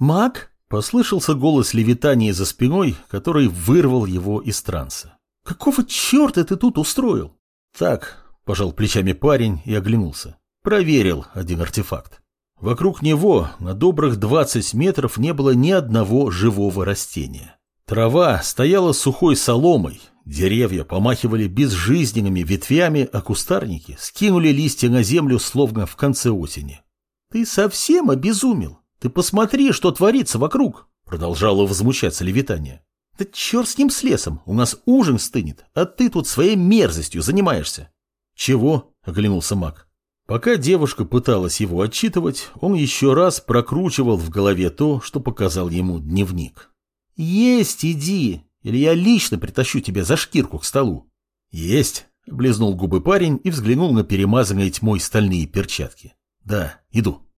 «Маг?» — послышался голос левитания за спиной, который вырвал его из транса. «Какого черта ты тут устроил?» «Так», — пожал плечами парень и оглянулся. Проверил один артефакт. Вокруг него на добрых 20 метров не было ни одного живого растения. Трава стояла сухой соломой, деревья помахивали безжизненными ветвями, а кустарники скинули листья на землю словно в конце осени. «Ты совсем обезумел? Ты посмотри, что творится вокруг!» Продолжало возмущаться левитание. «Да черт с ним с лесом, у нас ужин стынет, а ты тут своей мерзостью занимаешься!» «Чего?» — оглянулся маг. Пока девушка пыталась его отчитывать, он еще раз прокручивал в голове то, что показал ему дневник. «Есть иди, или я лично притащу тебя за шкирку к столу». «Есть», — облизнул губы парень и взглянул на перемазанные тьмой стальные перчатки. «Да, иду».